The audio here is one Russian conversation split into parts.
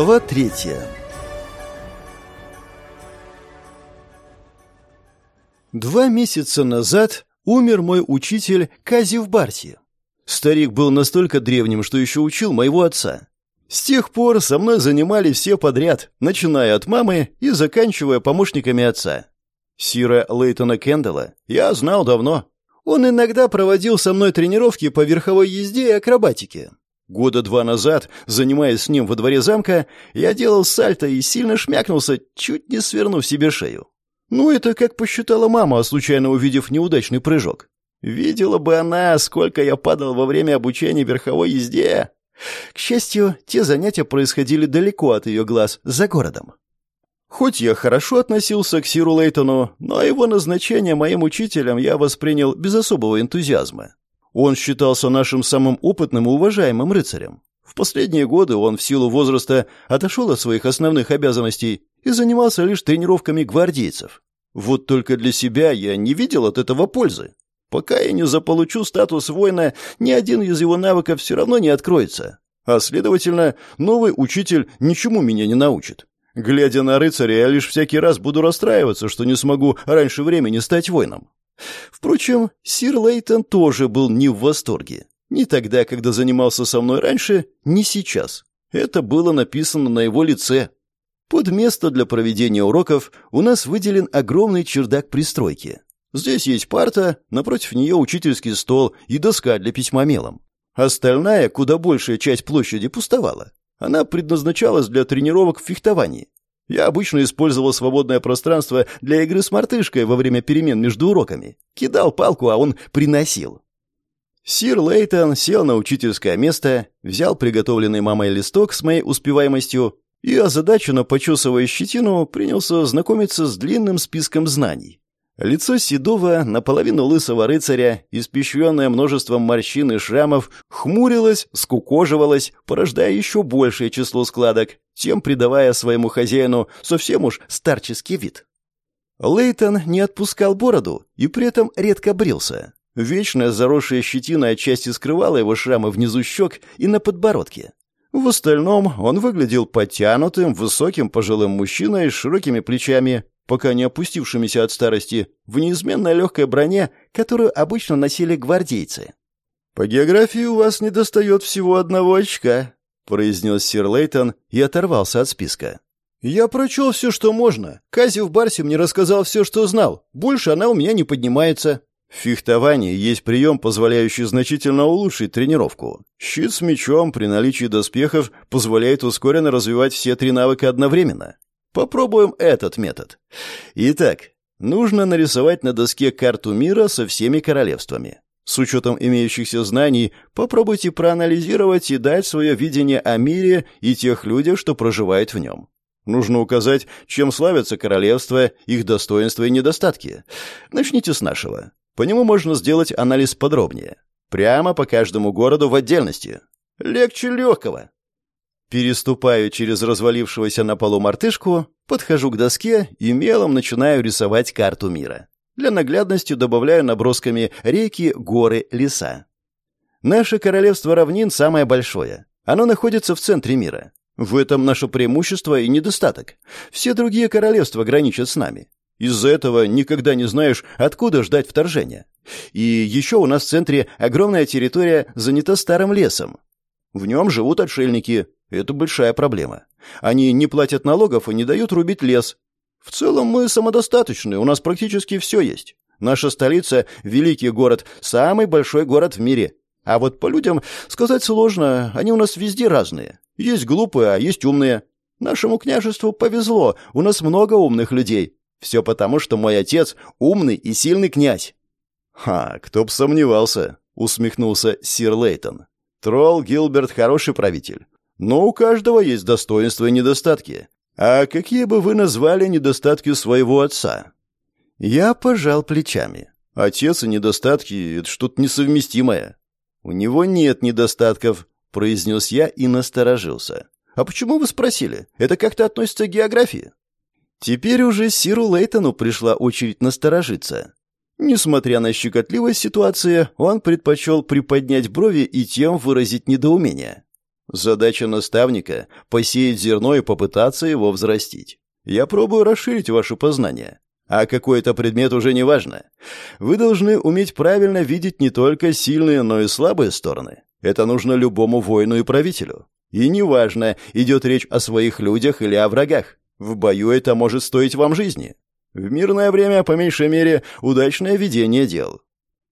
Глава третья Два месяца назад умер мой учитель Кази в Барсе. Старик был настолько древним, что еще учил моего отца. С тех пор со мной занимались все подряд, начиная от мамы и заканчивая помощниками отца. Сира Лейтона Кендалла я знал давно. Он иногда проводил со мной тренировки по верховой езде и акробатике. Года два назад, занимаясь с ним во дворе замка, я делал сальто и сильно шмякнулся, чуть не свернув себе шею. Ну, это как посчитала мама, случайно увидев неудачный прыжок. Видела бы она, сколько я падал во время обучения верховой езде. К счастью, те занятия происходили далеко от ее глаз, за городом. Хоть я хорошо относился к Сиру Лейтону, но его назначение моим учителем я воспринял без особого энтузиазма. Он считался нашим самым опытным и уважаемым рыцарем. В последние годы он в силу возраста отошел от своих основных обязанностей и занимался лишь тренировками гвардейцев. Вот только для себя я не видел от этого пользы. Пока я не заполучу статус воина, ни один из его навыков все равно не откроется. А следовательно, новый учитель ничему меня не научит. Глядя на рыцаря, я лишь всякий раз буду расстраиваться, что не смогу раньше времени стать воином. Впрочем, сир Лейтон тоже был не в восторге. Ни тогда, когда занимался со мной раньше, ни сейчас. Это было написано на его лице. Под место для проведения уроков у нас выделен огромный чердак пристройки. Здесь есть парта, напротив нее учительский стол и доска для письма мелом. Остальная, куда большая часть площади пустовала. Она предназначалась для тренировок в фехтовании. Я обычно использовал свободное пространство для игры с мартышкой во время перемен между уроками. Кидал палку, а он приносил. Сир Лейтон сел на учительское место, взял приготовленный мамой листок с моей успеваемостью и, озадаченно почесывая щетину, принялся знакомиться с длинным списком знаний. Лицо седого, наполовину лысого рыцаря, испещренное множеством морщин и шрамов, хмурилось, скукоживалось, порождая еще большее число складок, тем придавая своему хозяину совсем уж старческий вид. Лейтон не отпускал бороду и при этом редко брился. Вечная заросшая щетина отчасти скрывала его шрамы внизу щек и на подбородке. В остальном он выглядел подтянутым, высоким пожилым мужчиной с широкими плечами, пока не опустившимися от старости, в неизменной легкой броне, которую обычно носили гвардейцы. «По географии у вас недостает всего одного очка», — произнес сир Лейтон и оторвался от списка. «Я прочел все, что можно. Кази в Барсе мне рассказал все, что знал. Больше она у меня не поднимается». В фехтовании есть прием, позволяющий значительно улучшить тренировку. Щит с мечом при наличии доспехов позволяет ускоренно развивать все три навыка одновременно. Попробуем этот метод. Итак, нужно нарисовать на доске карту мира со всеми королевствами. С учетом имеющихся знаний, попробуйте проанализировать и дать свое видение о мире и тех людях, что проживают в нем. Нужно указать, чем славятся королевства, их достоинства и недостатки. Начните с нашего. По нему можно сделать анализ подробнее. Прямо по каждому городу в отдельности. Легче легкого. Переступаю через развалившегося на полу мартышку, подхожу к доске и мелом начинаю рисовать карту мира. Для наглядности добавляю набросками реки, горы, леса. Наше королевство равнин самое большое. Оно находится в центре мира. В этом наше преимущество и недостаток. Все другие королевства граничат с нами. Из-за этого никогда не знаешь, откуда ждать вторжения. И еще у нас в центре огромная территория занята старым лесом. В нем живут отшельники, это большая проблема. Они не платят налогов и не дают рубить лес. В целом мы самодостаточны, у нас практически все есть. Наша столица – великий город, самый большой город в мире. А вот по людям сказать сложно, они у нас везде разные. Есть глупые, а есть умные. Нашему княжеству повезло, у нас много умных людей. Все потому, что мой отец – умный и сильный князь. «Ха, кто б сомневался», — усмехнулся сир Лейтон. «Тролл Гилберт хороший правитель. Но у каждого есть достоинства и недостатки. А какие бы вы назвали недостатки своего отца? Я пожал плечами. Отец и недостатки — это что-то несовместимое. У него нет недостатков, произнес я и насторожился. А почему вы спросили? Это как-то относится к географии? Теперь уже Сиру Лейтону пришла очередь насторожиться. Несмотря на щекотливость ситуации, он предпочел приподнять брови и тем выразить недоумение. Задача наставника — посеять зерно и попытаться его взрастить. Я пробую расширить ваши познания. А какой это предмет уже не важно. Вы должны уметь правильно видеть не только сильные, но и слабые стороны. Это нужно любому воину и правителю. И неважно, идет речь о своих людях или о врагах. В бою это может стоить вам жизни. В мирное время, по меньшей мере, удачное ведение дел.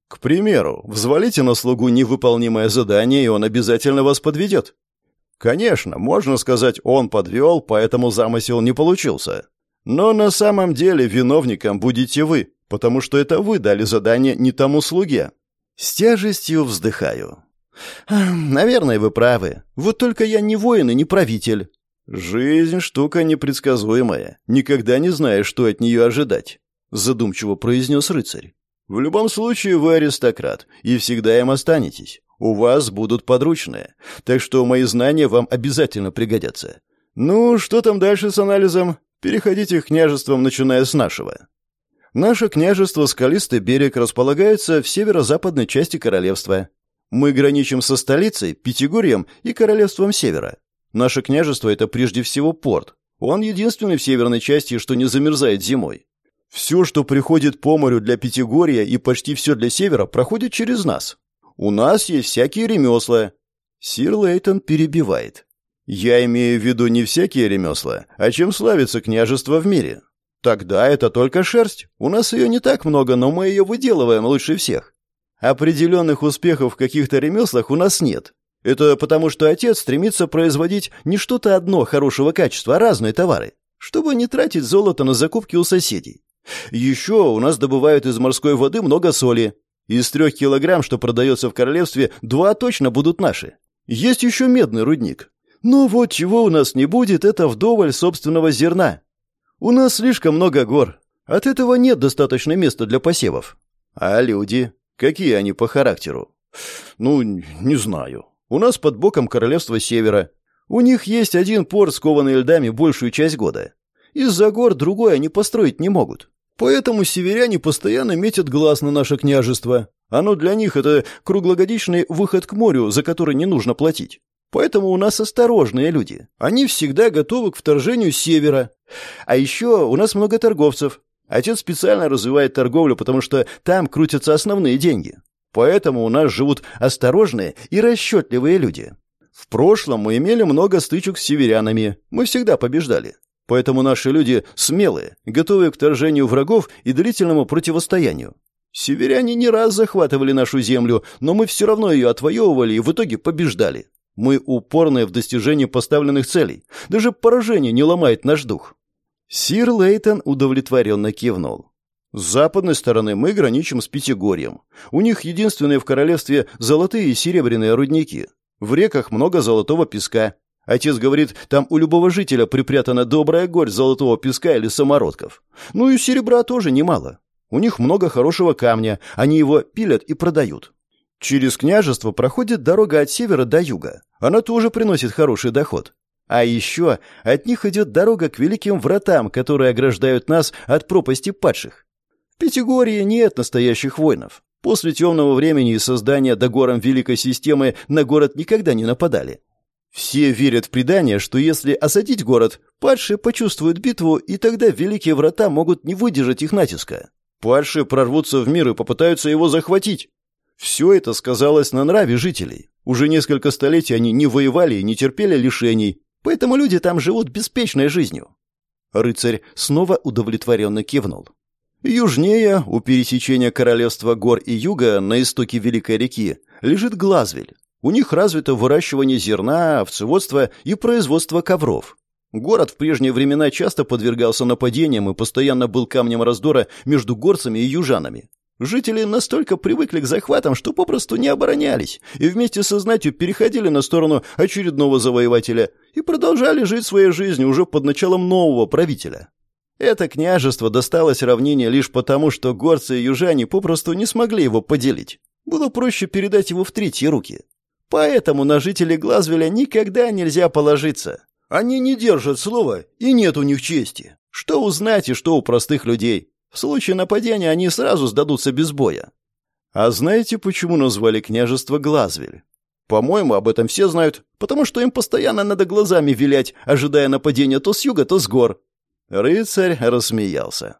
К примеру, взвалите на слугу невыполнимое задание, и он обязательно вас подведет. Конечно, можно сказать, он подвел, поэтому замысел не получился. Но на самом деле виновником будете вы, потому что это вы дали задание не тому слуге. С тяжестью вздыхаю. Наверное, вы правы. Вот только я не воин и не правитель. Жизнь штука непредсказуемая. Никогда не знаешь, что от нее ожидать, задумчиво произнес рыцарь. В любом случае вы аристократ и всегда им останетесь. У вас будут подручные, так что мои знания вам обязательно пригодятся. Ну, что там дальше с анализом? Переходите к княжествам, начиная с нашего. Наше княжество Скалистый берег располагается в северо-западной части королевства. Мы граничим со столицей, Пятигорьем и королевством Севера. Наше княжество – это прежде всего порт. Он единственный в северной части, что не замерзает зимой. Все, что приходит по морю для Пятигорья и почти все для Севера, проходит через нас. У нас есть всякие ремесла». Сир Лейтон перебивает. «Я имею в виду не всякие ремесла, а чем славится княжество в мире. Тогда это только шерсть. У нас ее не так много, но мы ее выделываем лучше всех. Определенных успехов в каких-то ремеслах у нас нет. Это потому, что отец стремится производить не что-то одно хорошего качества, а разные товары, чтобы не тратить золото на закупки у соседей. Еще у нас добывают из морской воды много соли. Из трех килограмм, что продается в королевстве, два точно будут наши. Есть еще медный рудник. Но вот чего у нас не будет, это вдоволь собственного зерна. У нас слишком много гор. От этого нет достаточно места для посевов. А люди? Какие они по характеру? Ну, не знаю. У нас под боком королевство Севера. У них есть один порт, скованный льдами большую часть года. Из-за гор другой они построить не могут. Поэтому северяне постоянно метят глаз на наше княжество. Оно для них это круглогодичный выход к морю, за который не нужно платить. Поэтому у нас осторожные люди. Они всегда готовы к вторжению севера. А еще у нас много торговцев. Отец специально развивает торговлю, потому что там крутятся основные деньги. Поэтому у нас живут осторожные и расчетливые люди. В прошлом мы имели много стычек с северянами. Мы всегда побеждали. Поэтому наши люди смелые, готовые к вторжению врагов и длительному противостоянию. Северяне не раз захватывали нашу землю, но мы все равно ее отвоевывали и в итоге побеждали. Мы упорные в достижении поставленных целей. Даже поражение не ломает наш дух. Сир Лейтон удовлетворенно кивнул. С западной стороны мы граничим с Пятигорьем. У них единственные в королевстве золотые и серебряные рудники. В реках много золотого песка. Отец говорит, там у любого жителя припрятана добрая горь золотого песка или самородков. Ну и серебра тоже немало. У них много хорошего камня, они его пилят и продают. Через княжество проходит дорога от севера до юга. Она тоже приносит хороший доход. А еще от них идет дорога к великим вратам, которые ограждают нас от пропасти падших. В Пятигории нет настоящих воинов. После темного времени и создания Дагором Великой Системы на город никогда не нападали. Все верят в предание, что если осадить город, падшие почувствуют битву, и тогда великие врата могут не выдержать их натиска. Падшие прорвутся в мир и попытаются его захватить. Все это сказалось на нраве жителей. Уже несколько столетий они не воевали и не терпели лишений, поэтому люди там живут беспечной жизнью. Рыцарь снова удовлетворенно кивнул. Южнее, у пересечения королевства гор и юга, на истоке Великой реки, лежит Глазвель. У них развито выращивание зерна, овцеводство и производство ковров. Город в прежние времена часто подвергался нападениям и постоянно был камнем раздора между горцами и южанами. Жители настолько привыкли к захватам, что попросту не оборонялись, и вместе со знатью переходили на сторону очередного завоевателя и продолжали жить своей жизнью уже под началом нового правителя. Это княжество досталось равнине лишь потому, что горцы и южане попросту не смогли его поделить. Было проще передать его в третьи руки. Поэтому на жителей Глазвеля никогда нельзя положиться. Они не держат слова, и нет у них чести. Что у знати, что у простых людей. В случае нападения они сразу сдадутся без боя. А знаете, почему назвали княжество Глазвель? По-моему, об этом все знают, потому что им постоянно надо глазами вилять, ожидая нападения то с юга, то с гор». Рыцарь рассмеялся.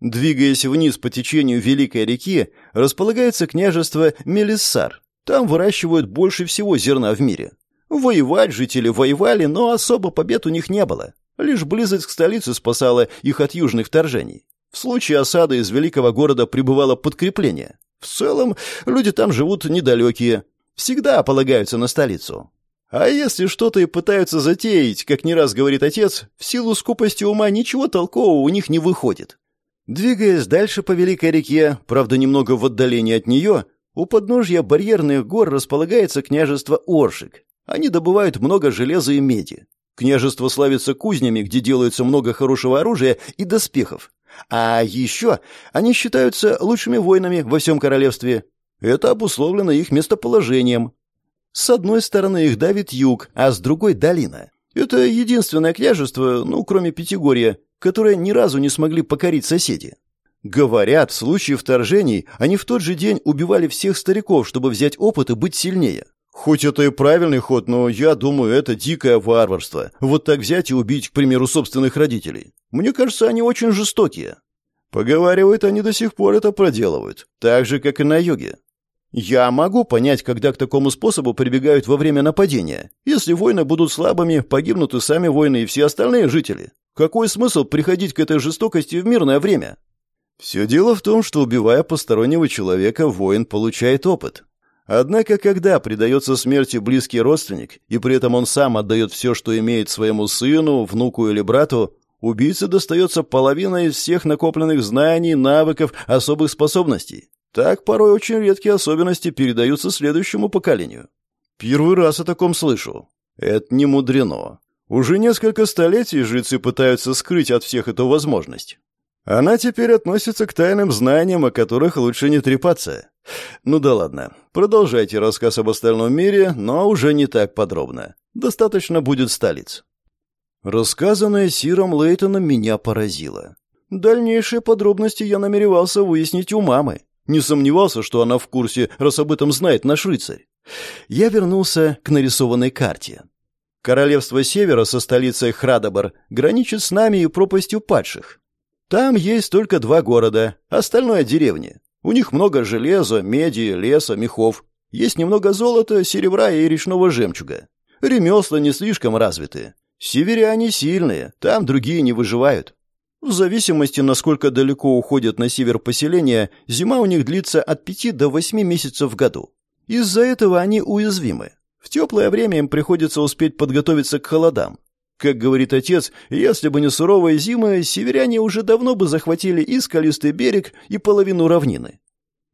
Двигаясь вниз по течению Великой реки, располагается княжество Мелиссар. Там выращивают больше всего зерна в мире. Воевать жители воевали, но особо побед у них не было. Лишь близость к столице спасала их от южных вторжений. В случае осады из великого города прибывало подкрепление. В целом, люди там живут недалекие, всегда полагаются на столицу. А если что-то и пытаются затеять, как не раз говорит отец, в силу скупости ума ничего толкового у них не выходит. Двигаясь дальше по Великой реке, правда немного в отдалении от нее, у подножья барьерных гор располагается княжество Оршик. Они добывают много железа и меди. Княжество славится кузнями, где делается много хорошего оружия и доспехов. А еще они считаются лучшими воинами во всем королевстве. Это обусловлено их местоположением. С одной стороны их давит юг, а с другой — долина. Это единственное княжество, ну, кроме Пятигорья, которое ни разу не смогли покорить соседи. Говорят, в случае вторжений они в тот же день убивали всех стариков, чтобы взять опыт и быть сильнее. Хоть это и правильный ход, но я думаю, это дикое варварство. Вот так взять и убить, к примеру, собственных родителей. Мне кажется, они очень жестокие. Поговаривают, они до сих пор это проделывают. Так же, как и на юге. Я могу понять, когда к такому способу прибегают во время нападения. Если воины будут слабыми, погибнут и сами воины, и все остальные жители. Какой смысл приходить к этой жестокости в мирное время? Все дело в том, что убивая постороннего человека, воин получает опыт. Однако, когда предается смерти близкий родственник, и при этом он сам отдает все, что имеет своему сыну, внуку или брату, убийце достается половина из всех накопленных знаний, навыков, особых способностей. Так порой очень редкие особенности передаются следующему поколению. Первый раз о таком слышу. Это не мудрено. Уже несколько столетий жрецы пытаются скрыть от всех эту возможность. Она теперь относится к тайным знаниям, о которых лучше не трепаться. Ну да ладно. Продолжайте рассказ об остальном мире, но уже не так подробно. Достаточно будет столиц. Рассказанное Сиром Лейтоном меня поразило. Дальнейшие подробности я намеревался выяснить у мамы. Не сомневался, что она в курсе, раз об этом знает наш рыцарь. Я вернулся к нарисованной карте. Королевство Севера со столицей Храдобар граничит с нами и пропастью падших. Там есть только два города, остальное — деревни. У них много железа, меди, леса, мехов. Есть немного золота, серебра и речного жемчуга. Ремесла не слишком развиты. Северяне сильные, там другие не выживают. В зависимости, насколько далеко уходят на север поселения, зима у них длится от пяти до восьми месяцев в году. Из-за этого они уязвимы. В теплое время им приходится успеть подготовиться к холодам. Как говорит отец, если бы не суровые зимы, северяне уже давно бы захватили и скалистый берег, и половину равнины.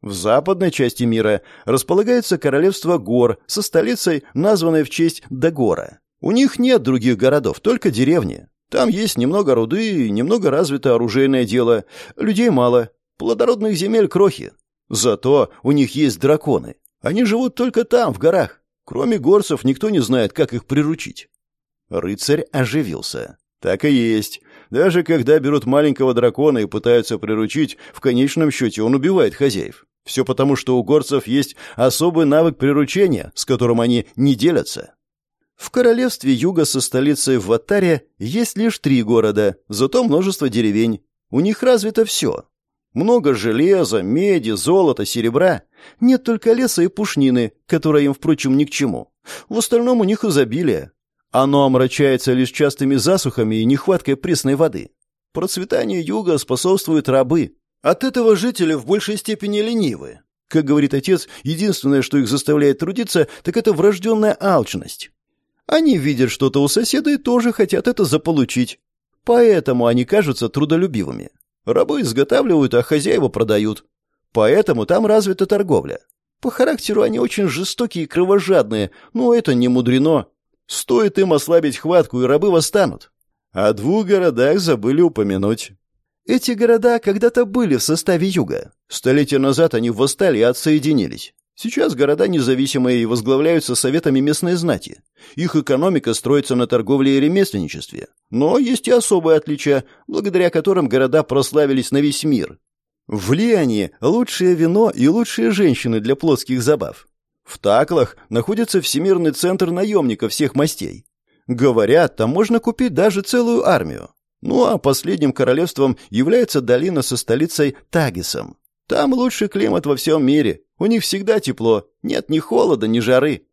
В западной части мира располагается королевство гор со столицей, названной в честь Дагора. У них нет других городов, только деревни. Там есть немного руды немного развито оружейное дело. Людей мало, плодородных земель крохи. Зато у них есть драконы. Они живут только там, в горах. Кроме горцев, никто не знает, как их приручить. Рыцарь оживился. Так и есть. Даже когда берут маленького дракона и пытаются приручить, в конечном счете он убивает хозяев. Все потому, что у горцев есть особый навык приручения, с которым они не делятся. В королевстве юга со столицей в Ватаре есть лишь три города, зато множество деревень. У них развито все. Много железа, меди, золота, серебра. Нет только леса и пушнины, которая им, впрочем, ни к чему. В остальном у них изобилие. Оно омрачается лишь частыми засухами и нехваткой пресной воды. Процветанию юга способствуют рабы. От этого жители в большей степени ленивы. Как говорит отец, единственное, что их заставляет трудиться, так это врожденная алчность. Они видят что-то у соседа и тоже хотят это заполучить. Поэтому они кажутся трудолюбивыми. Рабы изготавливают, а хозяева продают. Поэтому там развита торговля. По характеру они очень жестокие и кровожадные, но это не мудрено. Стоит им ослабить хватку, и рабы восстанут. О двух городах забыли упомянуть. Эти города когда-то были в составе юга. Столетия назад они восстали и отсоединились. Сейчас города независимые и возглавляются советами местной знати. Их экономика строится на торговле и ремесленничестве. Но есть и особые отличия, благодаря которым города прославились на весь мир. В Лиане лучшее вино и лучшие женщины для плотских забав. В Таклах находится Всемирный центр наемников всех мастей. Говорят, там можно купить даже целую армию. Ну а последним королевством является долина со столицей Тагисом. Там лучший климат во всем мире. У них всегда тепло, нет ни холода, ни жары.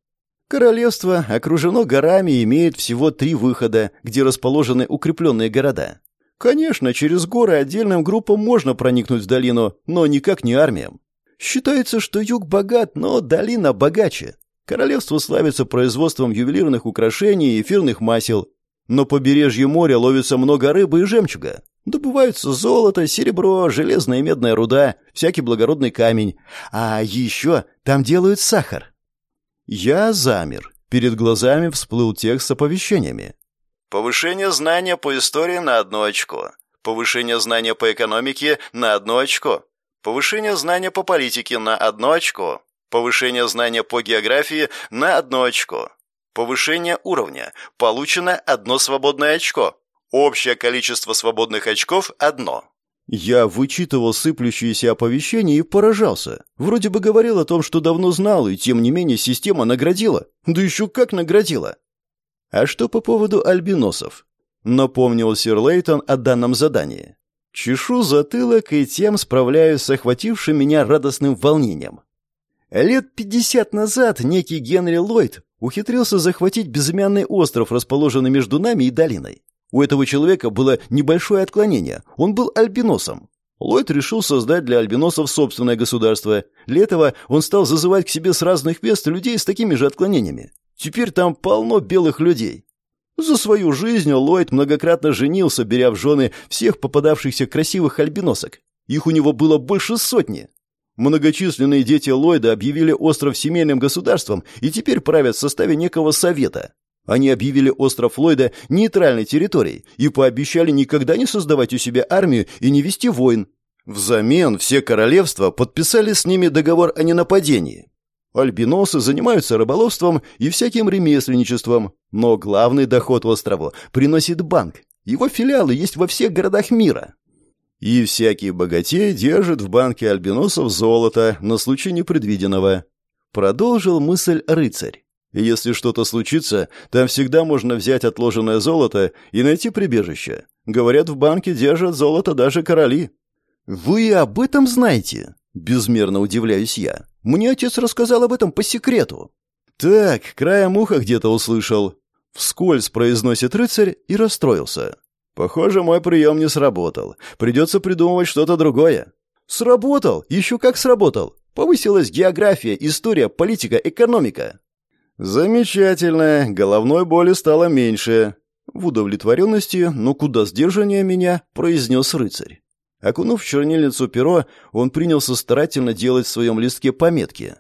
Королевство окружено горами и имеет всего три выхода, где расположены укрепленные города. Конечно, через горы отдельным группам можно проникнуть в долину, но никак не армиям. Считается, что юг богат, но долина богаче. Королевство славится производством ювелирных украшений и эфирных масел. Но побережье моря ловится много рыбы и жемчуга. Добываются золото, серебро, железная и медная руда, всякий благородный камень. А еще там делают сахар. Я замер. Перед глазами всплыл текст с оповещениями. Повышение знания по истории на одно очко. Повышение знания по экономике на одно очко. Повышение знания по политике на одно очко. Повышение знания по географии на одно очко. Повышение уровня. Получено одно свободное очко. Общее количество свободных очков – одно. Я вычитывал сыплющиеся оповещения и поражался. Вроде бы говорил о том, что давно знал, и тем не менее система наградила. Да еще как наградила. А что по поводу альбиносов? Напомнил сэр Лейтон о данном задании. Чешу затылок и тем справляюсь с охватившим меня радостным волнением. Лет пятьдесят назад некий Генри Ллойд ухитрился захватить безымянный остров, расположенный между нами и долиной. У этого человека было небольшое отклонение. Он был альбиносом. Ллойд решил создать для альбиносов собственное государство. Для этого он стал зазывать к себе с разных мест людей с такими же отклонениями. Теперь там полно белых людей. За свою жизнь Ллойд многократно женился, беря в жены всех попадавшихся красивых альбиносок. Их у него было больше сотни. Многочисленные дети Ллойда объявили остров семейным государством и теперь правят в составе некого совета. Они объявили остров Ллойда нейтральной территорией и пообещали никогда не создавать у себя армию и не вести войн. Взамен все королевства подписали с ними договор о ненападении. Альбиносы занимаются рыболовством и всяким ремесленничеством, но главный доход острову приносит банк. Его филиалы есть во всех городах мира. И всякий богатей держит в банке альбиносов золото на случай непредвиденного. Продолжил мысль рыцарь. Если что-то случится, там всегда можно взять отложенное золото и найти прибежище. Говорят, в банке держат золото даже короли. Вы об этом знаете? Безмерно удивляюсь я. Мне отец рассказал об этом по секрету. Так, краем уха где-то услышал. Вскользь произносит рыцарь и расстроился. Похоже, мой прием не сработал. Придется придумывать что-то другое. Сработал! Еще как сработал! Повысилась география, история, политика, экономика. Замечательно. Головной боли стало меньше. В удовлетворенности, но куда сдержаннее меня, произнес рыцарь. Окунув в чернильницу перо, он принялся старательно делать в своем листке пометки.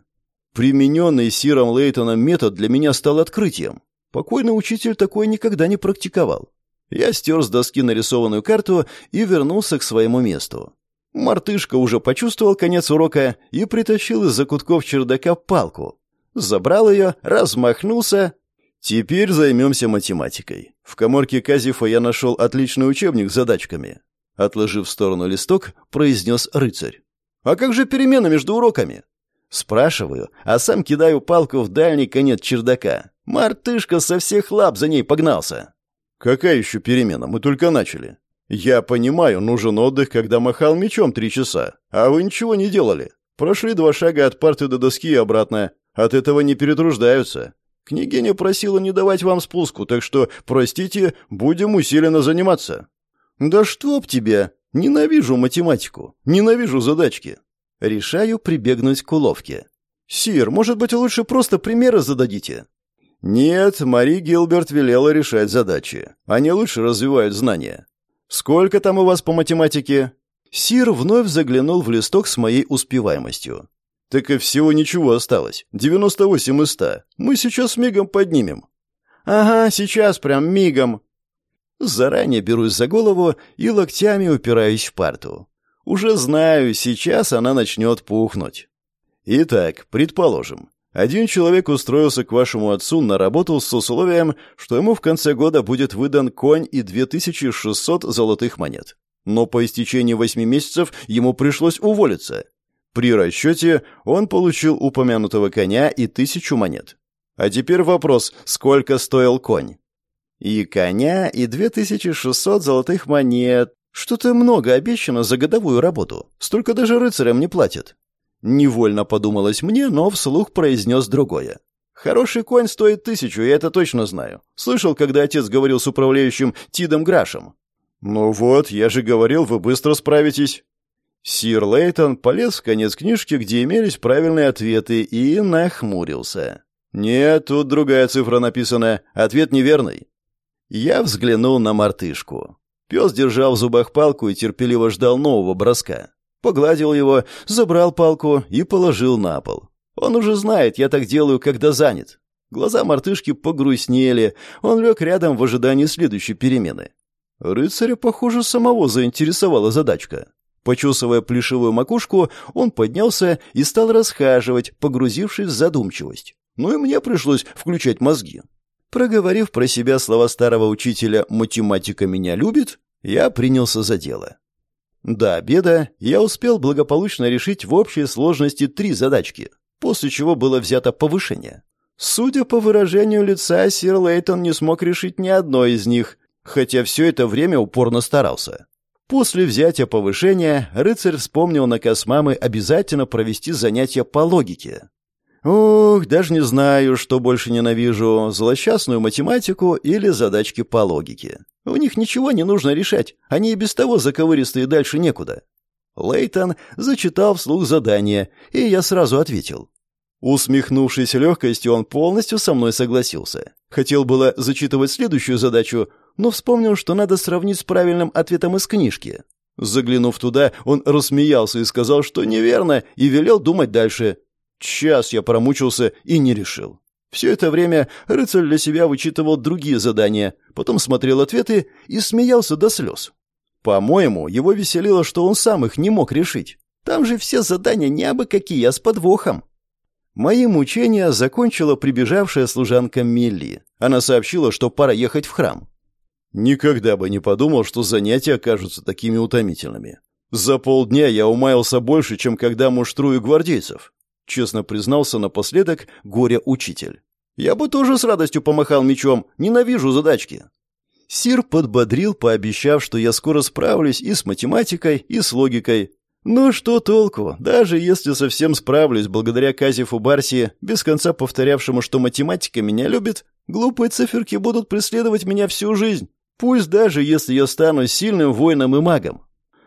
Примененный Сиром Лейтоном метод для меня стал открытием. Покойный учитель такое никогда не практиковал. Я стер с доски нарисованную карту и вернулся к своему месту. Мартышка уже почувствовал конец урока и притащил из закутков чердака палку. Забрал ее, размахнулся. Теперь займемся математикой. В коморке Казифа я нашел отличный учебник с задачками. Отложив в сторону листок, произнес рыцарь. «А как же перемена между уроками?» Спрашиваю, а сам кидаю палку в дальний конец чердака. Мартышка со всех лап за ней погнался. «Какая еще перемена? Мы только начали». «Я понимаю, нужен отдых, когда махал мечом три часа. А вы ничего не делали. Прошли два шага от парты до доски и обратно. От этого не перетруждаются. Княгиня просила не давать вам спуску, так что, простите, будем усиленно заниматься». «Да чтоб тебя! Ненавижу математику, ненавижу задачки. Решаю прибегнуть к уловке. Сир, может быть, лучше просто примеры зададите?» «Нет, Мари Гилберт велела решать задачи. Они лучше развивают знания. Сколько там у вас по математике?» Сир вновь заглянул в листок с моей успеваемостью. «Так и всего ничего осталось. 98 из 100. Мы сейчас мигом поднимем». «Ага, сейчас прям мигом», Заранее берусь за голову и локтями упираюсь в парту. Уже знаю, сейчас она начнет пухнуть. Итак, предположим, один человек устроился к вашему отцу на работу с условием, что ему в конце года будет выдан конь и 2600 золотых монет. Но по истечении восьми месяцев ему пришлось уволиться. При расчете он получил упомянутого коня и тысячу монет. А теперь вопрос, сколько стоил конь? И коня, и 2600 золотых монет. Что-то много обещано за годовую работу. Столько даже рыцарям не платят. Невольно подумалось мне, но вслух произнес другое. Хороший конь стоит тысячу, я это точно знаю. Слышал, когда отец говорил с управляющим Тидом Грашем. Ну вот, я же говорил, вы быстро справитесь. Сир Лейтон полез в конец книжки, где имелись правильные ответы, и нахмурился. «Нет, тут другая цифра написана. Ответ неверный». Я взглянул на мартышку. Пес держал в зубах палку и терпеливо ждал нового броска. Погладил его, забрал палку и положил на пол. Он уже знает, я так делаю, когда занят. Глаза мартышки погрустнели, он лег рядом в ожидании следующей перемены. Рыцаря, похоже, самого заинтересовала задачка. Почесывая плешивую макушку, он поднялся и стал расхаживать, погрузившись в задумчивость. Ну и мне пришлось включать мозги. Проговорив про себя слова старого учителя «математика меня любит», я принялся за дело. До обеда я успел благополучно решить в общей сложности три задачки, после чего было взято повышение. Судя по выражению лица, сир Лейтон не смог решить ни одной из них, хотя все это время упорно старался. После взятия повышения рыцарь вспомнил наказ мамы обязательно провести занятия по логике. Ух, даже не знаю, что больше ненавижу, злосчастную математику или задачки по логике. У них ничего не нужно решать, они и без того заковыристые дальше некуда. Лейтон зачитал вслух задание, и я сразу ответил. Усмехнувшись легкостью, он полностью со мной согласился. Хотел было зачитывать следующую задачу, но вспомнил, что надо сравнить с правильным ответом из книжки. Заглянув туда, он рассмеялся и сказал, что неверно, и велел думать дальше. Час я промучился и не решил. Все это время рыцарь для себя вычитывал другие задания, потом смотрел ответы и смеялся до слез. По-моему, его веселило, что он сам их не мог решить. Там же все задания не абы какие, а с подвохом. Мои мучения закончила прибежавшая служанка Милли. Она сообщила, что пора ехать в храм. Никогда бы не подумал, что занятия окажутся такими утомительными. За полдня я умаялся больше, чем когда муштрую гвардейцев. Честно признался напоследок горе-учитель. Я бы тоже с радостью помахал мечом, ненавижу задачки. Сир подбодрил, пообещав, что я скоро справлюсь и с математикой, и с логикой. Ну что толку, даже если совсем справлюсь благодаря Казифу Барси, без конца повторявшему, что математика меня любит, глупые циферки будут преследовать меня всю жизнь, пусть даже если я стану сильным воином и магом.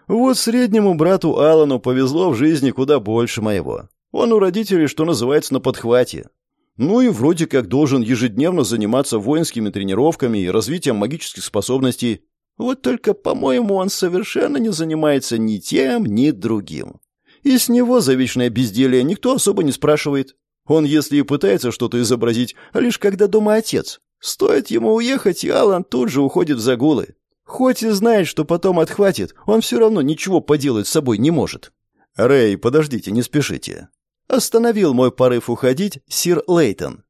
Вот среднему брату Алану повезло в жизни куда больше моего. Он у родителей, что называется, на подхвате. Ну и вроде как должен ежедневно заниматься воинскими тренировками и развитием магических способностей. Вот только, по-моему, он совершенно не занимается ни тем, ни другим. И с него за вечное безделье никто особо не спрашивает. Он, если и пытается что-то изобразить, лишь когда дома отец. Стоит ему уехать, и Алан тут же уходит в загулы. Хоть и знает, что потом отхватит, он все равно ничего поделать с собой не может. «Рэй, подождите, не спешите. Остановил мой порыв уходить сир Лейтон.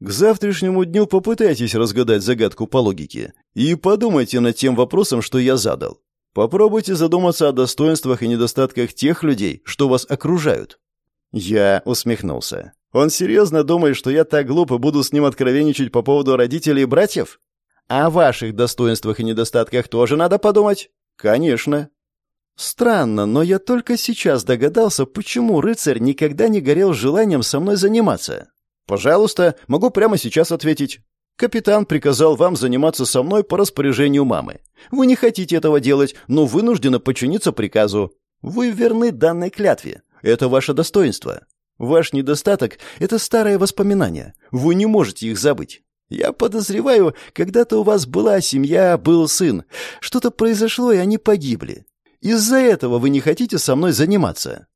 К завтрашнему дню попытайтесь разгадать загадку по логике и подумайте над тем вопросом, что я задал. Попробуйте задуматься о достоинствах и недостатках тех людей, что вас окружают. Я усмехнулся. Он серьезно думает, что я так глупо буду с ним откровенничать по поводу родителей и братьев? О ваших достоинствах и недостатках тоже надо подумать? Конечно. Странно, но я только сейчас догадался, почему рыцарь никогда не горел желанием со мной заниматься. Пожалуйста, могу прямо сейчас ответить. Капитан приказал вам заниматься со мной по распоряжению мамы. Вы не хотите этого делать, но вынуждены подчиниться приказу. Вы верны данной клятве. Это ваше достоинство. Ваш недостаток — это старые воспоминания. Вы не можете их забыть. Я подозреваю, когда-то у вас была семья, был сын. Что-то произошло, и они погибли. Из-за этого вы не хотите со мной заниматься?»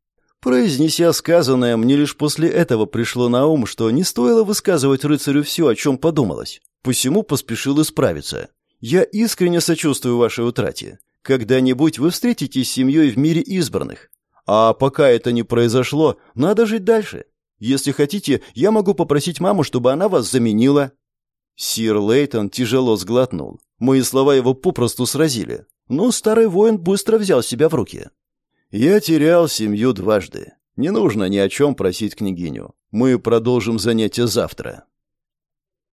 Произнеся сказанное, мне лишь после этого пришло на ум, что не стоило высказывать рыцарю все, о чем подумалось. Посему поспешил исправиться. «Я искренне сочувствую вашей утрате. Когда-нибудь вы встретитесь с семьей в мире избранных. А пока это не произошло, надо жить дальше. Если хотите, я могу попросить маму, чтобы она вас заменила». Сир Лейтон тяжело сглотнул. Мои слова его попросту сразили. Но старый воин быстро взял себя в руки. Я терял семью дважды. Не нужно ни о чем просить княгиню. Мы продолжим занятия завтра.